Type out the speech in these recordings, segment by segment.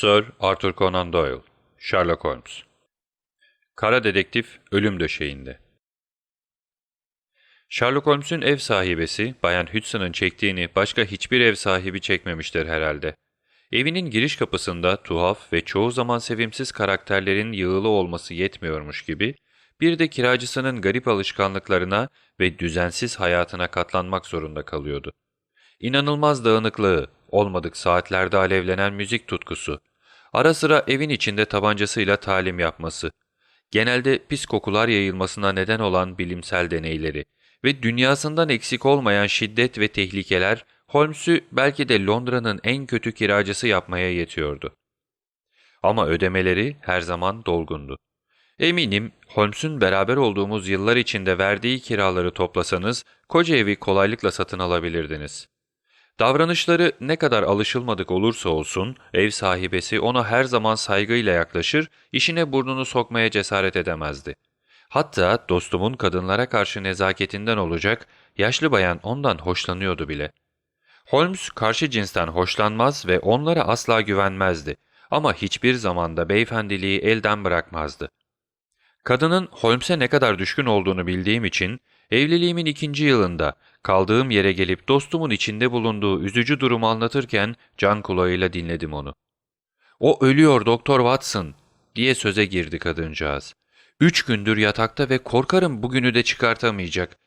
Sir Arthur Conan Doyle, Sherlock Holmes Kara Dedektif Ölüm Döşeğinde Sherlock Holmes'un ev sahibesi Bayan Hudson'ın çektiğini başka hiçbir ev sahibi çekmemiştir herhalde. Evinin giriş kapısında tuhaf ve çoğu zaman sevimsiz karakterlerin yığılı olması yetmiyormuş gibi, bir de kiracısının garip alışkanlıklarına ve düzensiz hayatına katlanmak zorunda kalıyordu. İnanılmaz dağınıklığı, olmadık saatlerde alevlenen müzik tutkusu, ara sıra evin içinde tabancasıyla talim yapması, genelde pis kokular yayılmasına neden olan bilimsel deneyleri ve dünyasından eksik olmayan şiddet ve tehlikeler Holmes'u belki de Londra'nın en kötü kiracısı yapmaya yetiyordu. Ama ödemeleri her zaman dolgundu. Eminim Holmes'un beraber olduğumuz yıllar içinde verdiği kiraları toplasanız koca evi kolaylıkla satın alabilirdiniz. Davranışları ne kadar alışılmadık olursa olsun ev sahibesi ona her zaman saygıyla yaklaşır, işine burnunu sokmaya cesaret edemezdi. Hatta dostumun kadınlara karşı nezaketinden olacak, yaşlı bayan ondan hoşlanıyordu bile. Holmes karşı cinsten hoşlanmaz ve onlara asla güvenmezdi ama hiçbir zamanda beyefendiliği elden bırakmazdı. Kadının Holmes'e ne kadar düşkün olduğunu bildiğim için evliliğimin ikinci yılında kaldığım yere gelip dostumun içinde bulunduğu üzücü durumu anlatırken can kulağıyla dinledim onu. ''O ölüyor Doktor Watson'' diye söze girdi kadıncağız. ''Üç gündür yatakta ve korkarım bugünü de çıkartamayacak.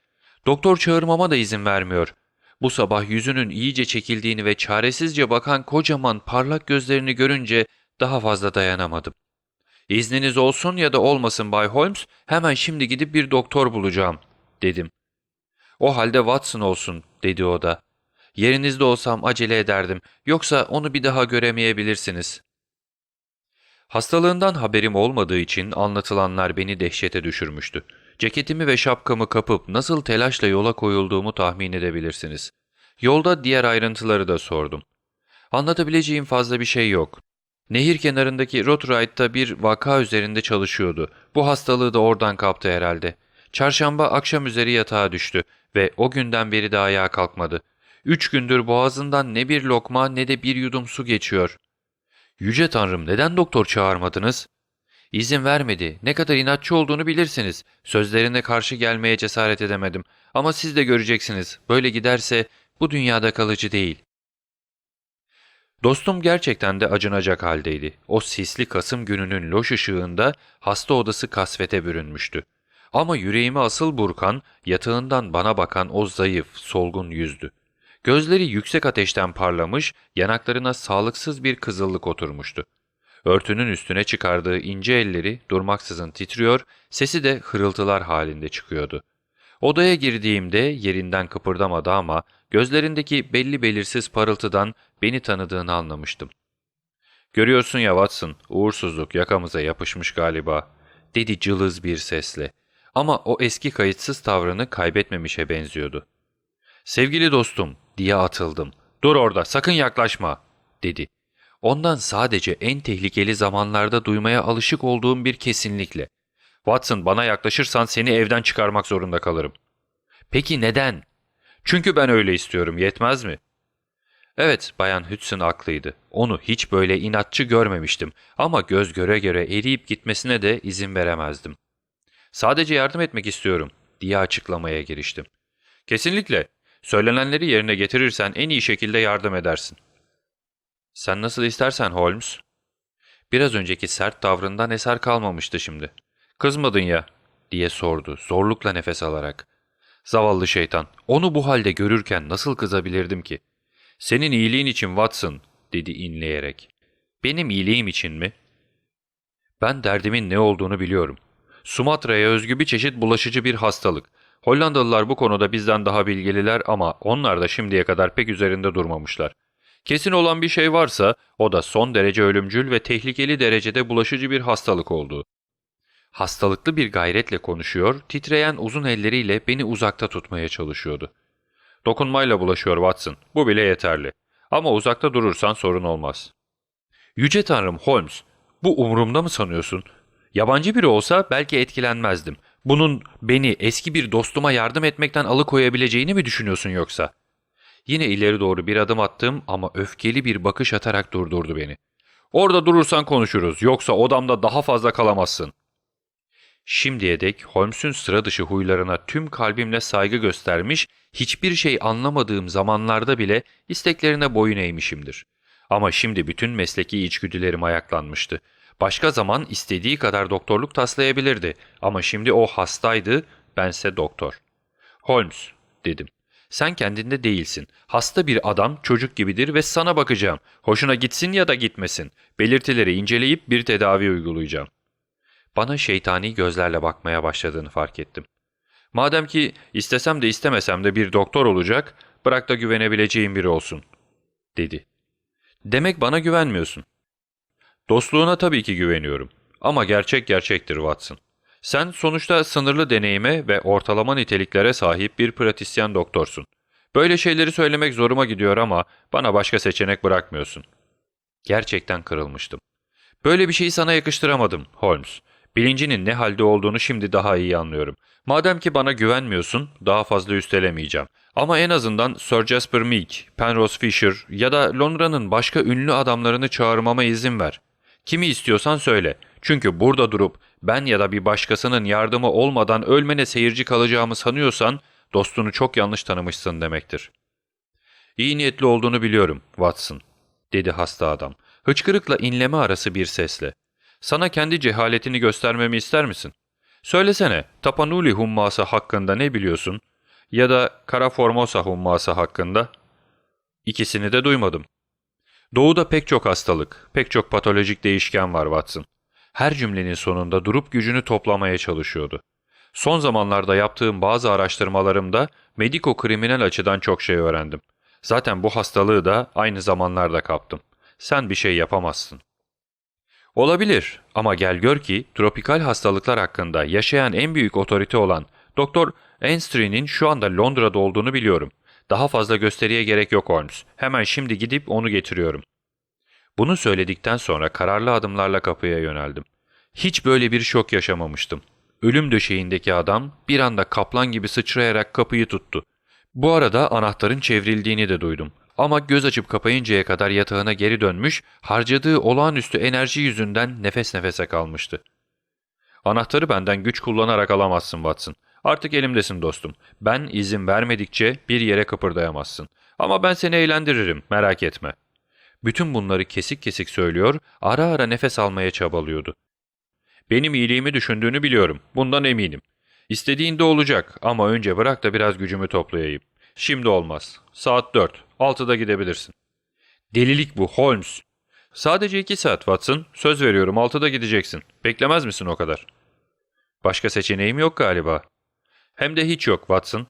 Doktor çağırmama da izin vermiyor. Bu sabah yüzünün iyice çekildiğini ve çaresizce bakan kocaman parlak gözlerini görünce daha fazla dayanamadım. ''İzniniz olsun ya da olmasın Bay Holmes, hemen şimdi gidip bir doktor bulacağım.'' dedim. ''O halde Watson olsun.'' dedi o da. ''Yerinizde olsam acele ederdim, yoksa onu bir daha göremeyebilirsiniz.'' Hastalığından haberim olmadığı için anlatılanlar beni dehşete düşürmüştü. Ceketimi ve şapkamı kapıp nasıl telaşla yola koyulduğumu tahmin edebilirsiniz. Yolda diğer ayrıntıları da sordum. Anlatabileceğim fazla bir şey yok. Nehir kenarındaki Rotride'da bir vaka üzerinde çalışıyordu. Bu hastalığı da oradan kaptı herhalde. Çarşamba akşam üzeri yatağa düştü ve o günden beri de ayağa kalkmadı. Üç gündür boğazından ne bir lokma ne de bir yudum su geçiyor. Yüce Tanrım neden doktor çağırmadınız? İzin vermedi. Ne kadar inatçı olduğunu bilirsiniz. Sözlerine karşı gelmeye cesaret edemedim. Ama siz de göreceksiniz. Böyle giderse bu dünyada kalıcı değil. Dostum gerçekten de acınacak haldeydi. O sisli Kasım gününün loş ışığında hasta odası kasvete bürünmüştü. Ama yüreğimi asıl burkan, yatağından bana bakan o zayıf, solgun yüzdü. Gözleri yüksek ateşten parlamış, yanaklarına sağlıksız bir kızıllık oturmuştu. Örtünün üstüne çıkardığı ince elleri durmaksızın titriyor, sesi de hırıltılar halinde çıkıyordu. Odaya girdiğimde yerinden kıpırdamadı ama gözlerindeki belli belirsiz parıltıdan beni tanıdığını anlamıştım. ''Görüyorsun ya Watson, uğursuzluk yakamıza yapışmış galiba.'' dedi cılız bir sesle. Ama o eski kayıtsız tavrını kaybetmemişe benziyordu. ''Sevgili dostum'' diye atıldım. ''Dur orada, sakın yaklaşma.'' dedi. Ondan sadece en tehlikeli zamanlarda duymaya alışık olduğum bir kesinlikle. Watson bana yaklaşırsan seni evden çıkarmak zorunda kalırım. Peki neden? Çünkü ben öyle istiyorum yetmez mi? Evet Bayan Hudson haklıydı. Onu hiç böyle inatçı görmemiştim ama göz göre göre eriyip gitmesine de izin veremezdim. Sadece yardım etmek istiyorum diye açıklamaya giriştim. Kesinlikle. Söylenenleri yerine getirirsen en iyi şekilde yardım edersin. Sen nasıl istersen Holmes. Biraz önceki sert tavrından eser kalmamıştı şimdi. Kızmadın ya diye sordu zorlukla nefes alarak. Zavallı şeytan onu bu halde görürken nasıl kızabilirdim ki? Senin iyiliğin için Watson dedi inleyerek. Benim iyiliğim için mi? Ben derdimin ne olduğunu biliyorum. Sumatra'ya özgü bir çeşit bulaşıcı bir hastalık. Hollandalılar bu konuda bizden daha bilgililer ama onlar da şimdiye kadar pek üzerinde durmamışlar. Kesin olan bir şey varsa o da son derece ölümcül ve tehlikeli derecede bulaşıcı bir hastalık olduğu. Hastalıklı bir gayretle konuşuyor, titreyen uzun elleriyle beni uzakta tutmaya çalışıyordu. Dokunmayla bulaşıyor Watson, bu bile yeterli. Ama uzakta durursan sorun olmaz. Yüce Tanrım Holmes, bu umurumda mı sanıyorsun? Yabancı biri olsa belki etkilenmezdim. Bunun beni eski bir dostuma yardım etmekten alıkoyabileceğini mi düşünüyorsun yoksa? Yine ileri doğru bir adım attım ama öfkeli bir bakış atarak durdurdu beni. Orada durursan konuşuruz yoksa odamda daha fazla kalamazsın. Şimdiye dek Holmes'un sıra dışı huylarına tüm kalbimle saygı göstermiş, hiçbir şey anlamadığım zamanlarda bile isteklerine boyun eğmişimdir. Ama şimdi bütün mesleki içgüdülerim ayaklanmıştı. Başka zaman istediği kadar doktorluk taslayabilirdi ama şimdi o hastaydı, bense doktor. Holmes, dedim. Sen kendinde değilsin. Hasta bir adam çocuk gibidir ve sana bakacağım. Hoşuna gitsin ya da gitmesin. Belirtileri inceleyip bir tedavi uygulayacağım. Bana şeytani gözlerle bakmaya başladığını fark ettim. Madem ki istesem de istemesem de bir doktor olacak, bırak da güvenebileceğim biri olsun, dedi. Demek bana güvenmiyorsun. Dostluğuna tabii ki güveniyorum. Ama gerçek gerçektir Watson. Sen sonuçta sınırlı deneyime ve ortalama niteliklere sahip bir pratisyen doktorsun. Böyle şeyleri söylemek zoruma gidiyor ama bana başka seçenek bırakmıyorsun. Gerçekten kırılmıştım. Böyle bir şeyi sana yakıştıramadım, Holmes. Bilincinin ne halde olduğunu şimdi daha iyi anlıyorum. Madem ki bana güvenmiyorsun, daha fazla üstelemeyeceğim. Ama en azından Sir Jasper Meek, Penrose Fisher ya da Londra'nın başka ünlü adamlarını çağırmama izin ver. Kimi istiyorsan söyle. Çünkü burada durup ben ya da bir başkasının yardımı olmadan ölmene seyirci kalacağımı sanıyorsan dostunu çok yanlış tanımışsın demektir. İyi niyetli olduğunu biliyorum, Watson, dedi hasta adam. Hıçkırıkla inleme arası bir sesle. Sana kendi cehaletini göstermemi ister misin? Söylesene, Tapanuli humması hakkında ne biliyorsun? Ya da Kara Formosa humması hakkında? İkisini de duymadım. Doğuda pek çok hastalık, pek çok patolojik değişken var Watson. Her cümlenin sonunda durup gücünü toplamaya çalışıyordu. Son zamanlarda yaptığım bazı araştırmalarımda mediko-kriminal açıdan çok şey öğrendim. Zaten bu hastalığı da aynı zamanlarda kaptım. Sen bir şey yapamazsın. Olabilir ama gel gör ki tropikal hastalıklar hakkında yaşayan en büyük otorite olan Doktor Enstry'nin şu anda Londra'da olduğunu biliyorum. Daha fazla gösteriye gerek yok Holmes. Hemen şimdi gidip onu getiriyorum. Bunu söyledikten sonra kararlı adımlarla kapıya yöneldim. Hiç böyle bir şok yaşamamıştım. Ölüm döşeğindeki adam bir anda kaplan gibi sıçrayarak kapıyı tuttu. Bu arada anahtarın çevrildiğini de duydum. Ama göz açıp kapayıncaya kadar yatağına geri dönmüş, harcadığı olağanüstü enerji yüzünden nefes nefese kalmıştı. Anahtarı benden güç kullanarak alamazsın Watson. Artık elimdesin dostum. Ben izin vermedikçe bir yere kıpırdayamazsın. Ama ben seni eğlendiririm, merak etme. Bütün bunları kesik kesik söylüyor, ara ara nefes almaya çabalıyordu. Benim iyiliğimi düşündüğünü biliyorum, bundan eminim. İstediğinde olacak ama önce bırak da biraz gücümü toplayayım. Şimdi olmaz. Saat dört. Altıda gidebilirsin. Delilik bu Holmes. Sadece iki saat Watson. Söz veriyorum altıda gideceksin. Beklemez misin o kadar? Başka seçeneğim yok galiba. Hem de hiç yok Watson.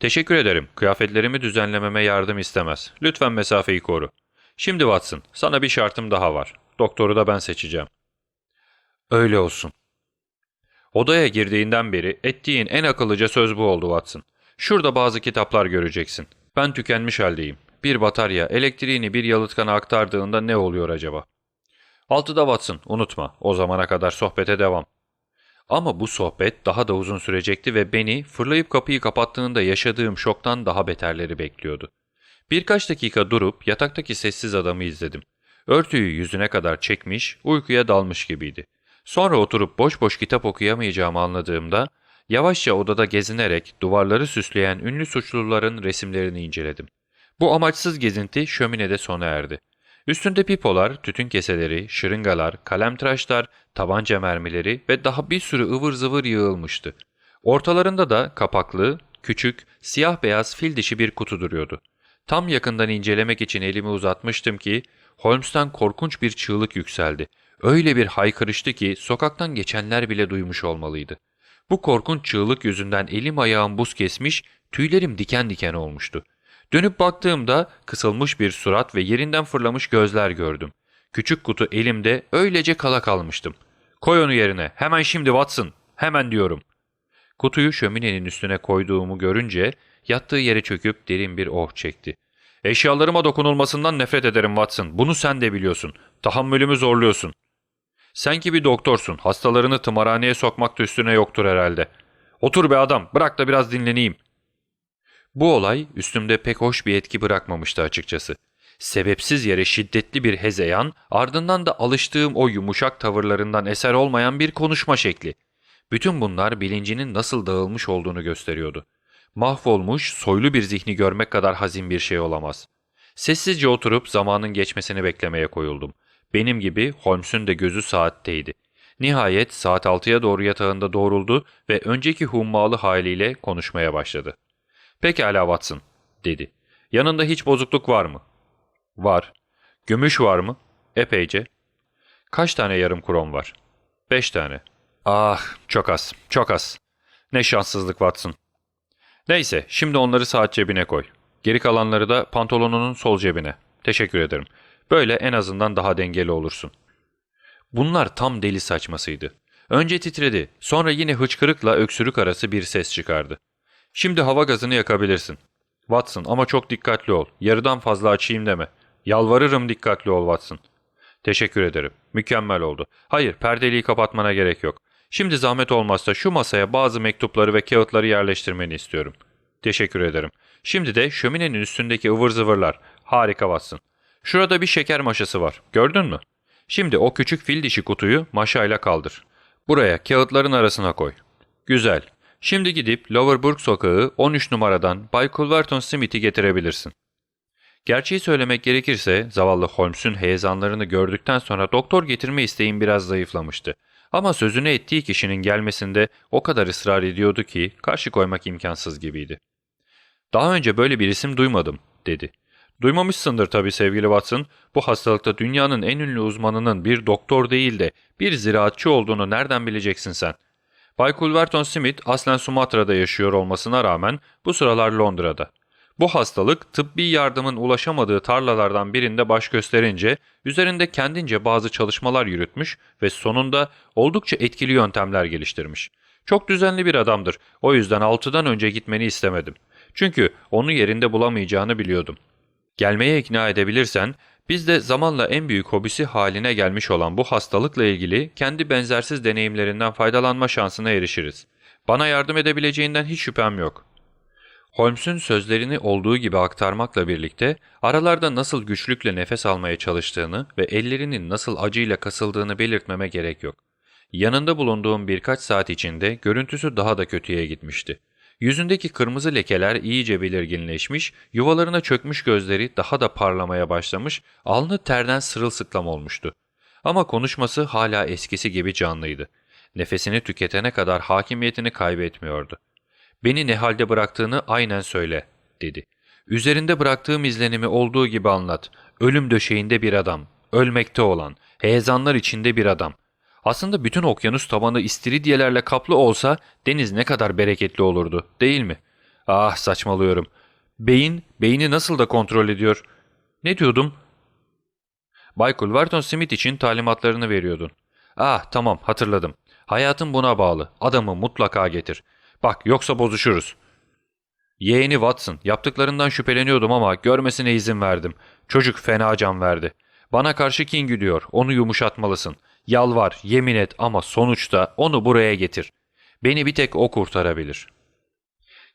Teşekkür ederim. Kıyafetlerimi düzenlememe yardım istemez. Lütfen mesafeyi koru. Şimdi Watson, sana bir şartım daha var. Doktoru da ben seçeceğim. Öyle olsun. Odaya girdiğinden beri ettiğin en akıllıca söz bu oldu Watson. Şurada bazı kitaplar göreceksin. Ben tükenmiş haldeyim. Bir batarya elektriğini bir yalıtkana aktardığında ne oluyor acaba? Altıda Watson, unutma. O zamana kadar sohbete devam. Ama bu sohbet daha da uzun sürecekti ve beni fırlayıp kapıyı kapattığında yaşadığım şoktan daha beterleri bekliyordu. Birkaç dakika durup yataktaki sessiz adamı izledim. Örtüyü yüzüne kadar çekmiş, uykuya dalmış gibiydi. Sonra oturup boş boş kitap okuyamayacağımı anladığımda yavaşça odada gezinerek duvarları süsleyen ünlü suçluların resimlerini inceledim. Bu amaçsız gezinti şöminede sona erdi. Üstünde pipolar, tütün keseleri, şırıngalar, kalemtıraşlar, tabanca mermileri ve daha bir sürü ıvır zıvır yığılmıştı. Ortalarında da kapaklı, küçük, siyah beyaz fil dişi bir kutu duruyordu. Tam yakından incelemek için elimi uzatmıştım ki Holmes'tan korkunç bir çığlık yükseldi. Öyle bir haykırıştı ki sokaktan geçenler bile duymuş olmalıydı. Bu korkunç çığlık yüzünden elim ayağım buz kesmiş, tüylerim diken diken olmuştu. Dönüp baktığımda kısılmış bir surat ve yerinden fırlamış gözler gördüm. Küçük kutu elimde öylece kala kalmıştım. Koy onu yerine, hemen şimdi Watson, hemen diyorum. Kutuyu şöminenin üstüne koyduğumu görünce yattığı yere çöküp derin bir oh çekti. Eşyalarıma dokunulmasından nefret ederim Watson. Bunu sen de biliyorsun. Tahammülümü zorluyorsun. Sen ki bir doktorsun. Hastalarını tımarhaneye sokmak üstüne yoktur herhalde. Otur be adam. Bırak da biraz dinleneyim. Bu olay üstümde pek hoş bir etki bırakmamıştı açıkçası. Sebepsiz yere şiddetli bir hezeyan, ardından da alıştığım o yumuşak tavırlarından eser olmayan bir konuşma şekli. Bütün bunlar bilincinin nasıl dağılmış olduğunu gösteriyordu. Mahvolmuş, soylu bir zihni görmek kadar hazin bir şey olamaz. Sessizce oturup zamanın geçmesini beklemeye koyuldum. Benim gibi Holmes'un de gözü saatteydi. Nihayet saat 6'ya doğru yatağında doğruldu ve önceki hummalı haliyle konuşmaya başladı. ''Pekala Watson'' dedi. ''Yanında hiç bozukluk var mı?'' ''Var.'' ''Gümüş var mı?'' ''Epeyce.'' ''Kaç tane yarım krom var?'' ''Beş tane.'' ''Ah, çok az, çok az. Ne şanssızlık Watson.'' ''Neyse, şimdi onları saat cebine koy. Geri kalanları da pantolonunun sol cebine. Teşekkür ederim. Böyle en azından daha dengeli olursun.'' Bunlar tam deli saçmasıydı. Önce titredi, sonra yine hıçkırıkla öksürük arası bir ses çıkardı. Şimdi hava gazını yakabilirsin. Watson ama çok dikkatli ol. Yarıdan fazla açayım deme. Yalvarırım dikkatli ol Watson. Teşekkür ederim. Mükemmel oldu. Hayır, perdeliği kapatmana gerek yok. Şimdi zahmet olmazsa şu masaya bazı mektupları ve kağıtları yerleştirmeni istiyorum. Teşekkür ederim. Şimdi de şöminenin üstündeki ıvır zıvırlar. Harika Watson. Şurada bir şeker maşası var. Gördün mü? Şimdi o küçük fil dişi kutuyu maşayla kaldır. Buraya kağıtların arasına koy. Güzel. Şimdi gidip Lowerburg sokağı 13 numaradan Bay Culverton Smith'i getirebilirsin. Gerçeği söylemek gerekirse zavallı Holmes'un heyecanlarını gördükten sonra doktor getirme isteğim biraz zayıflamıştı. Ama sözünü ettiği kişinin gelmesinde o kadar ısrar ediyordu ki karşı koymak imkansız gibiydi. Daha önce böyle bir isim duymadım, dedi. Duymamışsındır tabii sevgili Watson. Bu hastalıkta dünyanın en ünlü uzmanının bir doktor değil de bir ziraatçı olduğunu nereden bileceksin sen? Bay Culverton Smith aslen Sumatra'da yaşıyor olmasına rağmen bu sıralar Londra'da. Bu hastalık tıbbi yardımın ulaşamadığı tarlalardan birinde baş gösterince üzerinde kendince bazı çalışmalar yürütmüş ve sonunda oldukça etkili yöntemler geliştirmiş. Çok düzenli bir adamdır. O yüzden altıdan önce gitmeni istemedim. Çünkü onu yerinde bulamayacağını biliyordum. Gelmeye ikna edebilirsen biz de zamanla en büyük hobisi haline gelmiş olan bu hastalıkla ilgili kendi benzersiz deneyimlerinden faydalanma şansına erişiriz. Bana yardım edebileceğinden hiç şüphem yok. Holmes'un sözlerini olduğu gibi aktarmakla birlikte aralarda nasıl güçlükle nefes almaya çalıştığını ve ellerinin nasıl acıyla kasıldığını belirtmeme gerek yok. Yanında bulunduğum birkaç saat içinde görüntüsü daha da kötüye gitmişti. Yüzündeki kırmızı lekeler iyice belirginleşmiş, yuvalarına çökmüş gözleri daha da parlamaya başlamış, alnı terden sırılsıklam olmuştu. Ama konuşması hala eskisi gibi canlıydı. Nefesini tüketene kadar hakimiyetini kaybetmiyordu. ''Beni ne halde bıraktığını aynen söyle.'' dedi. ''Üzerinde bıraktığım izlenimi olduğu gibi anlat. Ölüm döşeğinde bir adam, ölmekte olan, heyecanlar içinde bir adam.'' Aslında bütün okyanus tabanı istiridyelerle kaplı olsa deniz ne kadar bereketli olurdu, değil mi? Ah saçmalıyorum. Beyin, beyni nasıl da kontrol ediyor? Ne diyordum? Bay Culverton Smith için talimatlarını veriyordun. Ah tamam hatırladım. Hayatın buna bağlı. Adamı mutlaka getir. Bak yoksa bozuşuruz. Yeğeni Watson yaptıklarından şüpheleniyordum ama görmesine izin verdim. Çocuk fena can verdi. Bana karşı kin güdüyor. Onu yumuşatmalısın. Yalvar, yemin et ama sonuçta onu buraya getir. Beni bir tek o kurtarabilir.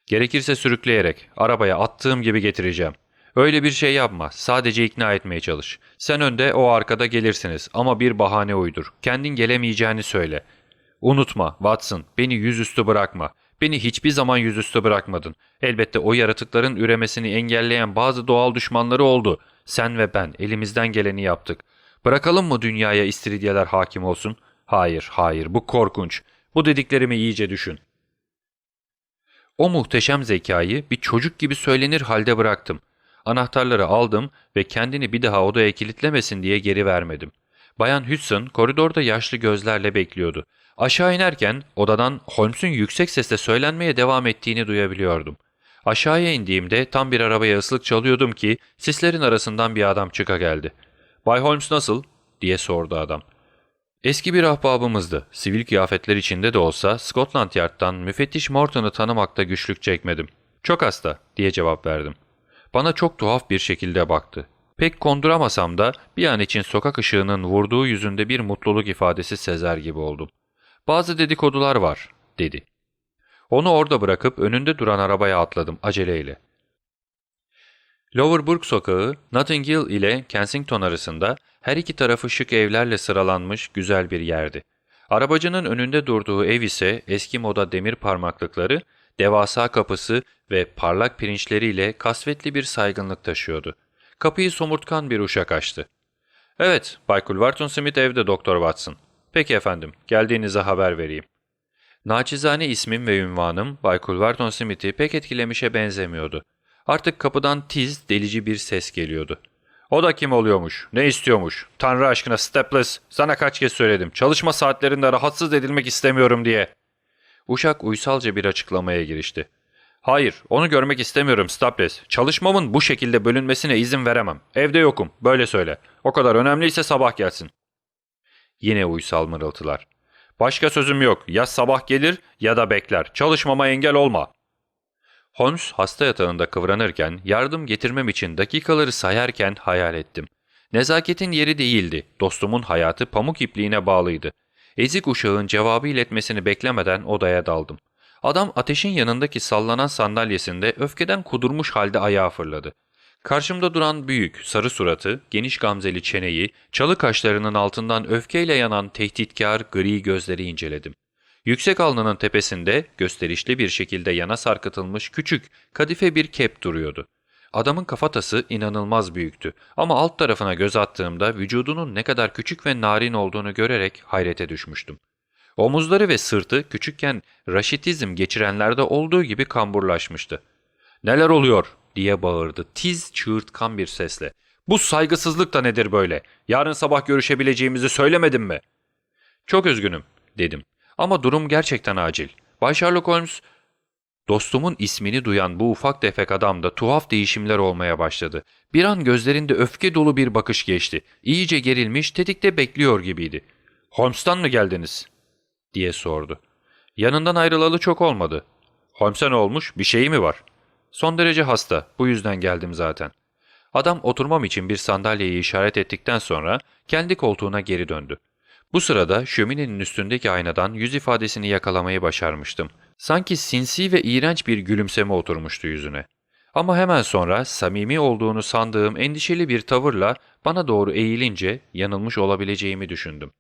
Gerekirse sürükleyerek, arabaya attığım gibi getireceğim. Öyle bir şey yapma, sadece ikna etmeye çalış. Sen önde, o arkada gelirsiniz ama bir bahane uydur. Kendin gelemeyeceğini söyle. Unutma, Watson, beni yüzüstü bırakma. Beni hiçbir zaman yüzüstü bırakmadın. Elbette o yaratıkların üremesini engelleyen bazı doğal düşmanları oldu. Sen ve ben elimizden geleni yaptık. Bırakalım mı dünyaya istiridyeler hakim olsun? Hayır, hayır, bu korkunç. Bu dediklerimi iyice düşün. O muhteşem zekayı bir çocuk gibi söylenir halde bıraktım. Anahtarları aldım ve kendini bir daha odaya kilitlemesin diye geri vermedim. Bayan Hudson koridorda yaşlı gözlerle bekliyordu. Aşağı inerken odadan Holmes'un yüksek sesle söylenmeye devam ettiğini duyabiliyordum. Aşağıya indiğimde tam bir arabaya ıslık çalıyordum ki sislerin arasından bir adam çıka geldi. ''Bay Holmes nasıl?'' diye sordu adam. Eski bir ahbabımızdı. Sivil kıyafetler içinde de olsa Scotland Yard'dan müfettiş Morton'u tanımakta güçlük çekmedim. ''Çok hasta'' diye cevap verdim. Bana çok tuhaf bir şekilde baktı. Pek konduramasam da bir an için sokak ışığının vurduğu yüzünde bir mutluluk ifadesi sezer gibi oldum. ''Bazı dedikodular var'' dedi. Onu orada bırakıp önünde duran arabaya atladım aceleyle. Lower Brook sokağı, Notting Hill ile Kensington arasında her iki tarafı şık evlerle sıralanmış güzel bir yerdi. Arabacının önünde durduğu ev ise eski moda demir parmaklıkları, devasa kapısı ve parlak pirinçleriyle kasvetli bir saygınlık taşıyordu. Kapıyı somurtkan bir uşak açtı. ''Evet, Bay Culverton Smith evde Doktor Watson. Peki efendim, geldiğinize haber vereyim.'' Naçizane ismim ve ünvanım Bay Culverton Smith'i pek etkilemişe benzemiyordu. Artık kapıdan tiz, delici bir ses geliyordu. O da kim oluyormuş? Ne istiyormuş? Tanrı aşkına Stepless, sana kaç kez söyledim. Çalışma saatlerinde rahatsız edilmek istemiyorum diye. Uşak uysalca bir açıklamaya girişti. Hayır, onu görmek istemiyorum Staples. Çalışmamın bu şekilde bölünmesine izin veremem. Evde yokum, böyle söyle. O kadar önemliyse sabah gelsin. Yine uysal mırıltılar. Başka sözüm yok. Ya sabah gelir ya da bekler. Çalışmama engel olma. Holmes hasta yatağında kıvranırken yardım getirmem için dakikaları sayarken hayal ettim. Nezaketin yeri değildi. Dostumun hayatı pamuk ipliğine bağlıydı. Ezik uşağın cevabı iletmesini beklemeden odaya daldım. Adam ateşin yanındaki sallanan sandalyesinde öfkeden kudurmuş halde ayağa fırladı. Karşımda duran büyük, sarı suratı, geniş gamzeli çeneyi, çalı kaşlarının altından öfkeyle yanan tehditkar gri gözleri inceledim. Yüksek alnının tepesinde gösterişli bir şekilde yana sarkıtılmış küçük, kadife bir kep duruyordu. Adamın kafatası inanılmaz büyüktü ama alt tarafına göz attığımda vücudunun ne kadar küçük ve narin olduğunu görerek hayrete düşmüştüm. Omuzları ve sırtı küçükken raşitizm geçirenlerde olduğu gibi kamburlaşmıştı. ''Neler oluyor?'' diye bağırdı tiz çığırtkan bir sesle. ''Bu saygısızlık da nedir böyle? Yarın sabah görüşebileceğimizi söylemedim mi?'' ''Çok üzgünüm.'' dedim. ''Ama durum gerçekten acil. Bay Sherlock Holmes...'' Dostumun ismini duyan bu ufak tefek adamda tuhaf değişimler olmaya başladı. Bir an gözlerinde öfke dolu bir bakış geçti. İyice gerilmiş, tetikte bekliyor gibiydi. ''Holmes'tan mı geldiniz?'' diye sordu. Yanından ayrılalı çok olmadı. Holmes'e ne olmuş? Bir şeyi mi var? Son derece hasta. Bu yüzden geldim zaten. Adam oturmam için bir sandalyeyi işaret ettikten sonra kendi koltuğuna geri döndü. Bu sırada şöminenin üstündeki aynadan yüz ifadesini yakalamayı başarmıştım. Sanki sinsi ve iğrenç bir gülümseme oturmuştu yüzüne. Ama hemen sonra samimi olduğunu sandığım endişeli bir tavırla bana doğru eğilince yanılmış olabileceğimi düşündüm.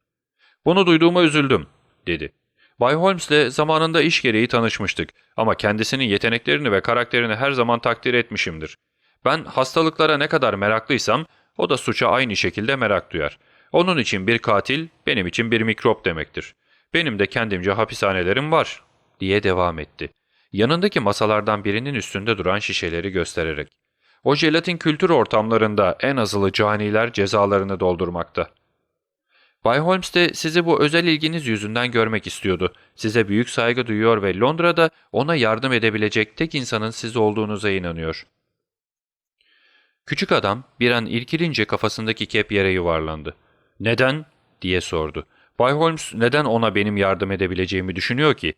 ''Bunu duyduğuma üzüldüm.'' dedi. Bay Holmes'le zamanında iş gereği tanışmıştık ama kendisinin yeteneklerini ve karakterini her zaman takdir etmişimdir. Ben hastalıklara ne kadar meraklıysam o da suça aynı şekilde merak duyar. Onun için bir katil benim için bir mikrop demektir. Benim de kendimce hapishanelerim var diye devam etti. Yanındaki masalardan birinin üstünde duran şişeleri göstererek. O jelatin kültür ortamlarında en azılı caniler cezalarını doldurmakta. Bay Holmes de sizi bu özel ilginiz yüzünden görmek istiyordu. Size büyük saygı duyuyor ve Londra'da ona yardım edebilecek tek insanın siz olduğunuza inanıyor. Küçük adam bir an irkilince kafasındaki kep yere yuvarlandı. ''Neden?'' diye sordu. Bay Holmes neden ona benim yardım edebileceğimi düşünüyor ki?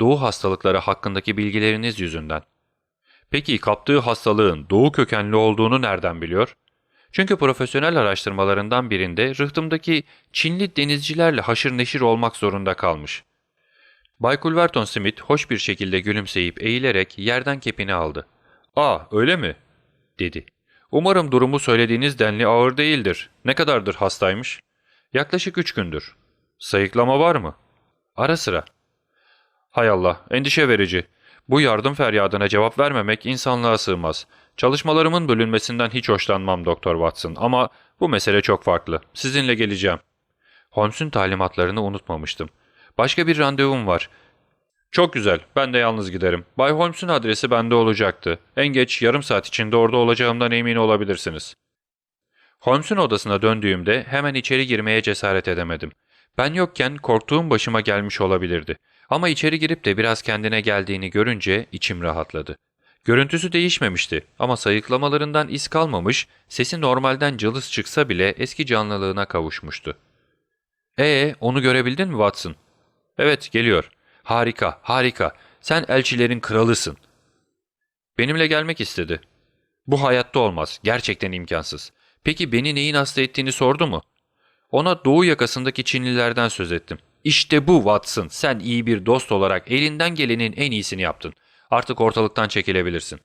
Doğu hastalıkları hakkındaki bilgileriniz yüzünden. Peki kaptığı hastalığın doğu kökenli olduğunu nereden biliyor? Çünkü profesyonel araştırmalarından birinde rıhtımdaki Çinli denizcilerle haşır neşir olmak zorunda kalmış. Bay Culverton Smith hoş bir şekilde gülümseyip eğilerek yerden kepini aldı. ''Aa öyle mi?'' dedi. ''Umarım durumu söylediğiniz denli ağır değildir. Ne kadardır hastaymış?'' ''Yaklaşık üç gündür.'' ''Sayıklama var mı?'' ''Ara sıra.'' ''Hay Allah, endişe verici. Bu yardım feryadına cevap vermemek insanlığa sığmaz. Çalışmalarımın bölünmesinden hiç hoşlanmam Doktor Watson ama bu mesele çok farklı. Sizinle geleceğim. Holmes'un talimatlarını unutmamıştım. Başka bir randevum var. Çok güzel, ben de yalnız giderim. Bay Holmes'un adresi bende olacaktı. En geç yarım saat içinde orada olacağımdan emin olabilirsiniz. Holmes'un odasına döndüğümde hemen içeri girmeye cesaret edemedim. Ben yokken korktuğum başıma gelmiş olabilirdi. Ama içeri girip de biraz kendine geldiğini görünce içim rahatladı. Görüntüsü değişmemişti ama sayıklamalarından iz kalmamış, sesi normalden cılız çıksa bile eski canlılığına kavuşmuştu. ''Ee, onu görebildin mi Watson?'' ''Evet, geliyor. Harika, harika. Sen elçilerin kralısın.'' ''Benimle gelmek istedi.'' ''Bu hayatta olmaz. Gerçekten imkansız. Peki beni neyin hasta ettiğini sordu mu?'' Ona doğu yakasındaki Çinlilerden söz ettim. İşte bu Watson. Sen iyi bir dost olarak elinden gelenin en iyisini yaptın. Artık ortalıktan çekilebilirsin.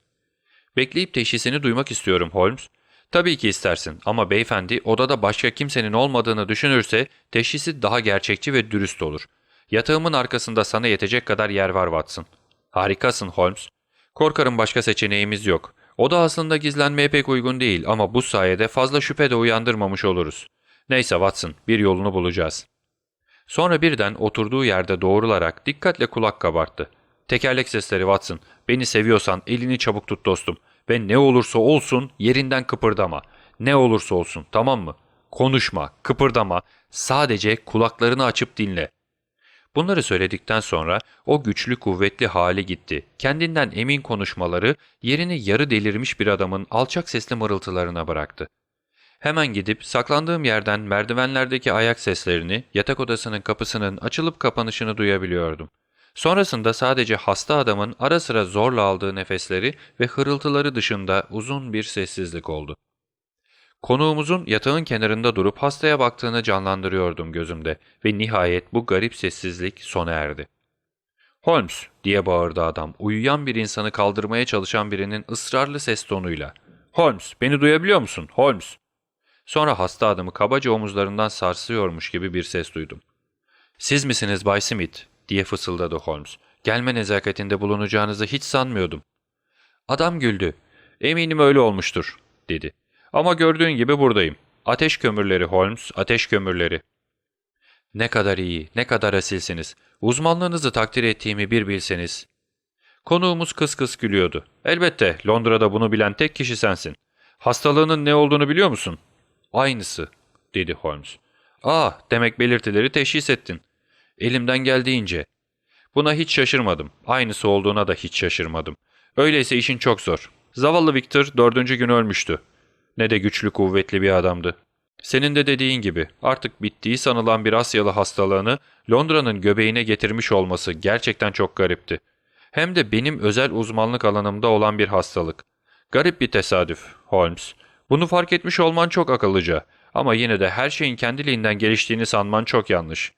Bekleyip teşhisini duymak istiyorum Holmes. Tabii ki istersin ama beyefendi odada başka kimsenin olmadığını düşünürse teşhisi daha gerçekçi ve dürüst olur. Yatağımın arkasında sana yetecek kadar yer var Watson. Harikasın Holmes. Korkarım başka seçeneğimiz yok. Oda aslında gizlenmeye pek uygun değil ama bu sayede fazla şüphe de uyandırmamış oluruz. Neyse Watson, bir yolunu bulacağız. Sonra birden oturduğu yerde doğrularak dikkatle kulak kabarttı. Tekerlek sesleri Watson, beni seviyorsan elini çabuk tut dostum ve ne olursa olsun yerinden kıpırdama. Ne olursa olsun tamam mı? Konuşma, kıpırdama, sadece kulaklarını açıp dinle. Bunları söyledikten sonra o güçlü kuvvetli hali gitti. Kendinden emin konuşmaları yerini yarı delirmiş bir adamın alçak sesli mırıltılarına bıraktı. Hemen gidip saklandığım yerden merdivenlerdeki ayak seslerini, yatak odasının kapısının açılıp kapanışını duyabiliyordum. Sonrasında sadece hasta adamın ara sıra zorla aldığı nefesleri ve hırıltıları dışında uzun bir sessizlik oldu. Konuğumuzun yatağın kenarında durup hastaya baktığını canlandırıyordum gözümde ve nihayet bu garip sessizlik sona erdi. ''Holmes!'' diye bağırdı adam, uyuyan bir insanı kaldırmaya çalışan birinin ısrarlı ses tonuyla. ''Holmes, beni duyabiliyor musun? Holmes!'' Sonra hasta adamı kabaca omuzlarından sarsıyormuş gibi bir ses duydum. ''Siz misiniz Bay Smith?'' diye fısıldadı Holmes. ''Gelme nezaketinde bulunacağınızı hiç sanmıyordum.'' Adam güldü. ''Eminim öyle olmuştur.'' dedi. ''Ama gördüğün gibi buradayım. Ateş kömürleri Holmes, ateş kömürleri.'' ''Ne kadar iyi, ne kadar asilsiniz. Uzmanlığınızı takdir ettiğimi bir bilseniz.'' Konuğumuz kıs kıs gülüyordu. ''Elbette, Londra'da bunu bilen tek kişi sensin. Hastalığının ne olduğunu biliyor musun?'' ''Aynısı.'' dedi Holmes. ''Ah, demek belirtileri teşhis ettin. Elimden geldiğince. Buna hiç şaşırmadım. Aynısı olduğuna da hiç şaşırmadım. Öyleyse işin çok zor. Zavallı Victor dördüncü gün ölmüştü. Ne de güçlü kuvvetli bir adamdı. Senin de dediğin gibi artık bittiği sanılan bir Asyalı hastalığını Londra'nın göbeğine getirmiş olması gerçekten çok garipti. Hem de benim özel uzmanlık alanımda olan bir hastalık. Garip bir tesadüf, Holmes. Bunu fark etmiş olman çok akıllıca ama yine de her şeyin kendiliğinden geliştiğini sanman çok yanlış.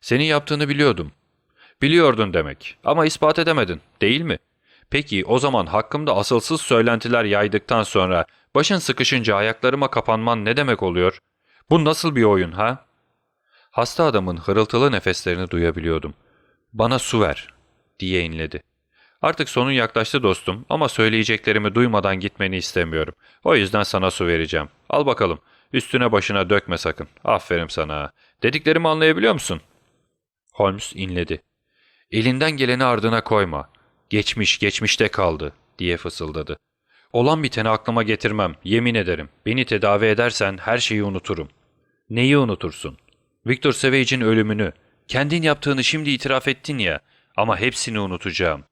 Senin yaptığını biliyordum. Biliyordun demek ama ispat edemedin, değil mi? Peki o zaman hakkımda asılsız söylentiler yaydıktan sonra başın sıkışınca ayaklarıma kapanman ne demek oluyor? Bu nasıl bir oyun ha? Hasta adamın hırıltılı nefeslerini duyabiliyordum. Bana su ver, diye inledi. Artık sonun yaklaştı dostum ama söyleyeceklerimi duymadan gitmeni istemiyorum. O yüzden sana su vereceğim. Al bakalım. Üstüne başına dökme sakın. Aferin sana. Dediklerimi anlayabiliyor musun? Holmes inledi. Elinden geleni ardına koyma. Geçmiş geçmişte kaldı diye fısıldadı. Olan biteni aklıma getirmem, yemin ederim. Beni tedavi edersen her şeyi unuturum. Neyi unutursun? Victor Savage'in ölümünü. Kendin yaptığını şimdi itiraf ettin ya ama hepsini unutacağım.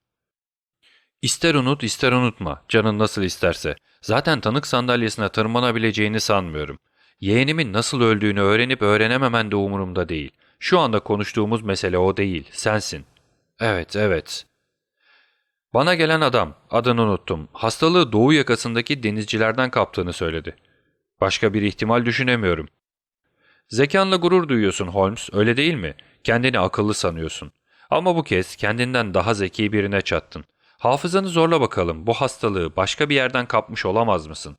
İster unut ister unutma, canın nasıl isterse. Zaten tanık sandalyesine tırmanabileceğini sanmıyorum. Yeğenimin nasıl öldüğünü öğrenip öğrenememen de umurumda değil. Şu anda konuştuğumuz mesele o değil, sensin. Evet, evet. Bana gelen adam, adını unuttum, hastalığı doğu yakasındaki denizcilerden kaptığını söyledi. Başka bir ihtimal düşünemiyorum. Zekanla gurur duyuyorsun Holmes, öyle değil mi? Kendini akıllı sanıyorsun. Ama bu kez kendinden daha zeki birine çattın. Hafızanı zorla bakalım, bu hastalığı başka bir yerden kapmış olamaz mısın?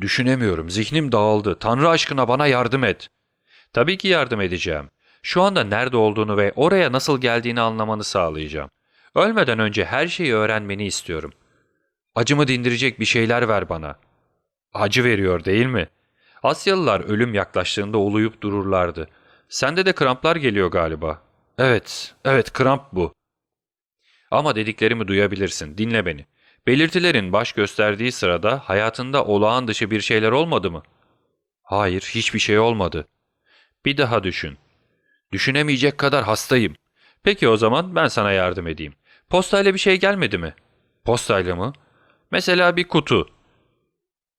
Düşünemiyorum, zihnim dağıldı. Tanrı aşkına bana yardım et. Tabii ki yardım edeceğim. Şu anda nerede olduğunu ve oraya nasıl geldiğini anlamanı sağlayacağım. Ölmeden önce her şeyi öğrenmeni istiyorum. Acımı dindirecek bir şeyler ver bana. Acı veriyor değil mi? Asyalılar ölüm yaklaştığında uluyup dururlardı. Sende de kramplar geliyor galiba. Evet, evet kramp bu. Ama dediklerimi duyabilirsin, dinle beni. Belirtilerin baş gösterdiği sırada hayatında olağan dışı bir şeyler olmadı mı? Hayır, hiçbir şey olmadı. Bir daha düşün. Düşünemeyecek kadar hastayım. Peki o zaman ben sana yardım edeyim. Postayla bir şey gelmedi mi? Postayla mı? Mesela bir kutu.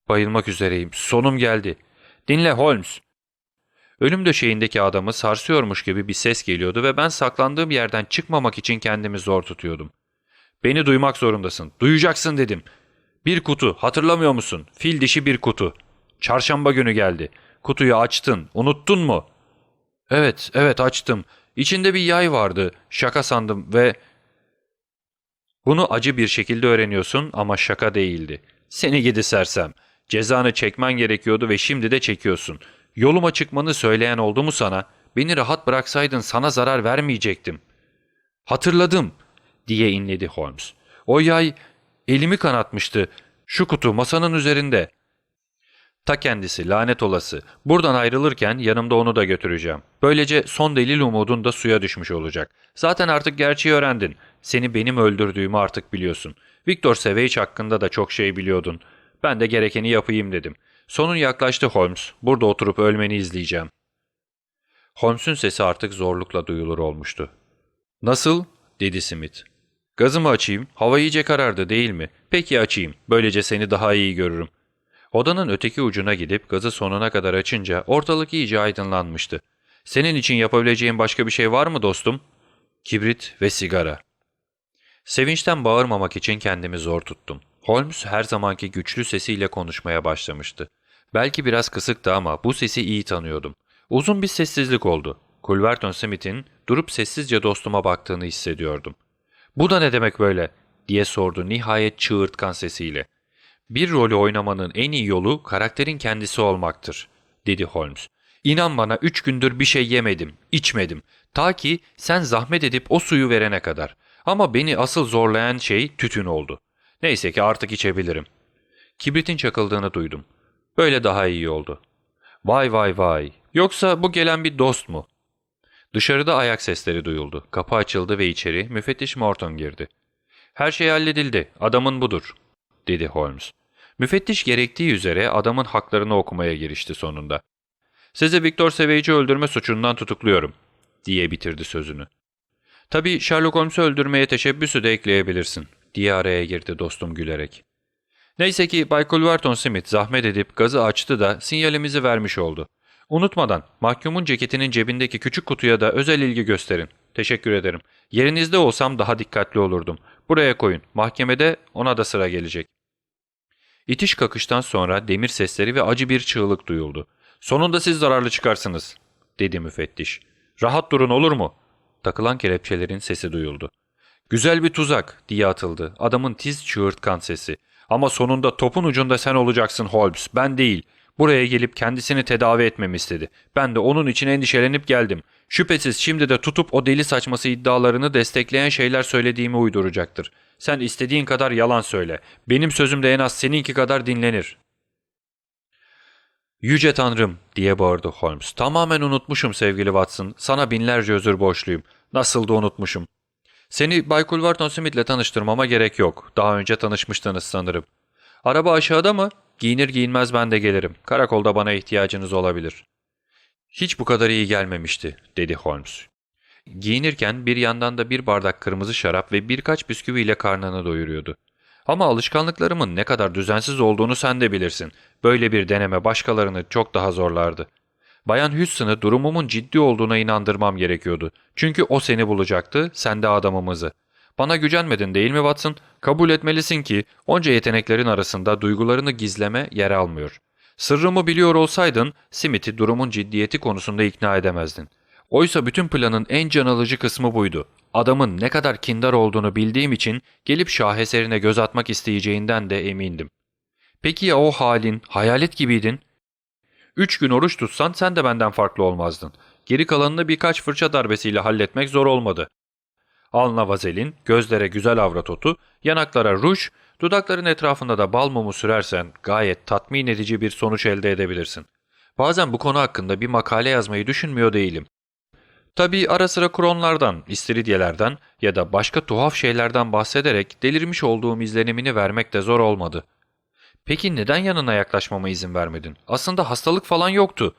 Bayılmak üzereyim. Sonum geldi. Dinle Holmes. Ölüm döşeğindeki adamı sarsıyormuş gibi bir ses geliyordu ve ben saklandığım yerden çıkmamak için kendimi zor tutuyordum. Beni duymak zorundasın. Duyacaksın dedim. Bir kutu. Hatırlamıyor musun? Fil dişi bir kutu. Çarşamba günü geldi. Kutuyu açtın. Unuttun mu? Evet, evet açtım. İçinde bir yay vardı. Şaka sandım ve... Bunu acı bir şekilde öğreniyorsun ama şaka değildi. Seni gidi sersem. Cezanı çekmen gerekiyordu ve şimdi de çekiyorsun. Yoluma çıkmanı söyleyen oldu mu sana? Beni rahat bıraksaydın sana zarar vermeyecektim. Hatırladım diye inledi Holmes. O yay elimi kanatmıştı. Şu kutu masanın üzerinde. Ta kendisi lanet olası. Buradan ayrılırken yanımda onu da götüreceğim. Böylece son delil umudun da suya düşmüş olacak. Zaten artık gerçeği öğrendin. Seni benim öldürdüğümü artık biliyorsun. Viktor Savage hakkında da çok şey biliyordun. Ben de gerekeni yapayım dedim. Sonun yaklaştı Holmes. Burada oturup ölmeni izleyeceğim. Holmes'un sesi artık zorlukla duyulur olmuştu. Nasıl? dedi Smith. Gazımı açayım. Hava iyice karardı değil mi? Peki açayım. Böylece seni daha iyi görürüm. Odanın öteki ucuna gidip gazı sonuna kadar açınca ortalık iyice aydınlanmıştı. Senin için yapabileceğim başka bir şey var mı dostum? Kibrit ve sigara. Sevinçten bağırmamak için kendimi zor tuttum. Holmes her zamanki güçlü sesiyle konuşmaya başlamıştı. Belki biraz kısıktı ama bu sesi iyi tanıyordum. Uzun bir sessizlik oldu. Culverton Smith'in durup sessizce dostuma baktığını hissediyordum. ''Bu da ne demek böyle?'' diye sordu nihayet çığırtkan sesiyle. ''Bir rolü oynamanın en iyi yolu karakterin kendisi olmaktır.'' dedi Holmes. ''İnan bana üç gündür bir şey yemedim, içmedim. Ta ki sen zahmet edip o suyu verene kadar. Ama beni asıl zorlayan şey tütün oldu. Neyse ki artık içebilirim. Kibritin çakıldığını duydum. Böyle daha iyi oldu. Vay vay vay. Yoksa bu gelen bir dost mu? Dışarıda ayak sesleri duyuldu. Kapı açıldı ve içeri müfettiş Morton girdi. Her şey halledildi. Adamın budur, dedi Holmes. Müfettiş gerektiği üzere adamın haklarını okumaya girişti sonunda. Sizi Victor Savage'i öldürme suçundan tutukluyorum, diye bitirdi sözünü. Tabii Sherlock Holmes'u öldürmeye teşebbüsü de ekleyebilirsin, diye araya girdi dostum gülerek. Neyse ki Bay Culverton Smith zahmet edip gazı açtı da sinyalimizi vermiş oldu. Unutmadan mahkumun ceketinin cebindeki küçük kutuya da özel ilgi gösterin. Teşekkür ederim. Yerinizde olsam daha dikkatli olurdum. Buraya koyun. Mahkemede ona da sıra gelecek. İtiş kakıştan sonra demir sesleri ve acı bir çığlık duyuldu. Sonunda siz zararlı çıkarsınız, dedi müfettiş. Rahat durun olur mu? Takılan kelepçelerin sesi duyuldu. Güzel bir tuzak diye atıldı. Adamın tiz çığırtkan sesi. Ama sonunda topun ucunda sen olacaksın Holmes, ben değil. Buraya gelip kendisini tedavi etmemi istedi. Ben de onun için endişelenip geldim. Şüphesiz şimdi de tutup o deli saçması iddialarını destekleyen şeyler söylediğimi uyduracaktır. Sen istediğin kadar yalan söyle. Benim sözüm de en az seninki kadar dinlenir. Yüce Tanrım diye bağırdı Holmes. Tamamen unutmuşum sevgili Watson. Sana binlerce özür borçluyum. Nasıl da unutmuşum. Seni Bay Culverton Smith'le tanıştırmama gerek yok. Daha önce tanışmıştınız sanırım. Araba aşağıda mı? Giyinir giyinmez ben de gelirim. Karakolda bana ihtiyacınız olabilir. Hiç bu kadar iyi gelmemişti, dedi Holmes. Giyinirken bir yandan da bir bardak kırmızı şarap ve birkaç bisküviyle karnını doyuruyordu. Ama alışkanlıklarımın ne kadar düzensiz olduğunu sen de bilirsin. Böyle bir deneme başkalarını çok daha zorlardı. Bayan Houston'ı durumumun ciddi olduğuna inandırmam gerekiyordu. Çünkü o seni bulacaktı, sen de adamımızı. Bana gücenmedin değil mi Watson? Kabul etmelisin ki onca yeteneklerin arasında duygularını gizleme yer almıyor. Sırrımı biliyor olsaydın Smith'i durumun ciddiyeti konusunda ikna edemezdin. Oysa bütün planın en can alıcı kısmı buydu. Adamın ne kadar kindar olduğunu bildiğim için gelip şaheserine göz atmak isteyeceğinden de emindim. Peki ya o halin, hayalet gibiydin? Üç gün oruç tutsan sen de benden farklı olmazdın. Geri kalanını birkaç fırça darbesiyle halletmek zor olmadı. Alnına vazelin, gözlere güzel avrat otu, yanaklara ruj, dudakların etrafında da bal mumu sürersen gayet tatmin edici bir sonuç elde edebilirsin. Bazen bu konu hakkında bir makale yazmayı düşünmüyor değilim. Tabii ara sıra kronlardan, istiridyelerden ya da başka tuhaf şeylerden bahsederek delirmiş olduğum izlenimini vermek de zor olmadı. Peki neden yanına yaklaşmama izin vermedin? Aslında hastalık falan yoktu.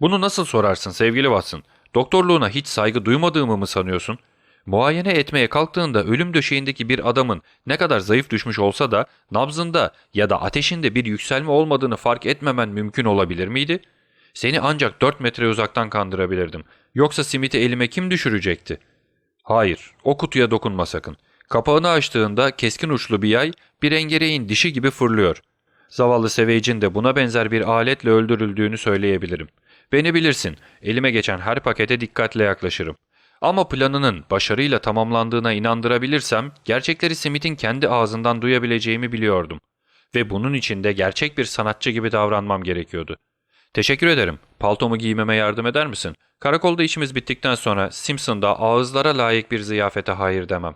Bunu nasıl sorarsın sevgili Watson? Doktorluğuna hiç saygı duymadığımı mı sanıyorsun? Muayene etmeye kalktığında ölüm döşeğindeki bir adamın ne kadar zayıf düşmüş olsa da nabzında ya da ateşinde bir yükselme olmadığını fark etmemen mümkün olabilir miydi? Seni ancak 4 metre uzaktan kandırabilirdim. Yoksa simiti elime kim düşürecekti? Hayır, o kutuya dokunma sakın. Kapağını açtığında keskin uçlu bir yay bir engereğin dişi gibi fırlıyor. Zavallı Seveycin de buna benzer bir aletle öldürüldüğünü söyleyebilirim. Beni bilirsin, elime geçen her pakete dikkatle yaklaşırım. Ama planının başarıyla tamamlandığına inandırabilirsem, gerçekleri Smith'in kendi ağzından duyabileceğimi biliyordum. Ve bunun için de gerçek bir sanatçı gibi davranmam gerekiyordu. Teşekkür ederim. Paltomu giymeme yardım eder misin? Karakolda işimiz bittikten sonra Simpson'da ağızlara layık bir ziyafete hayır demem.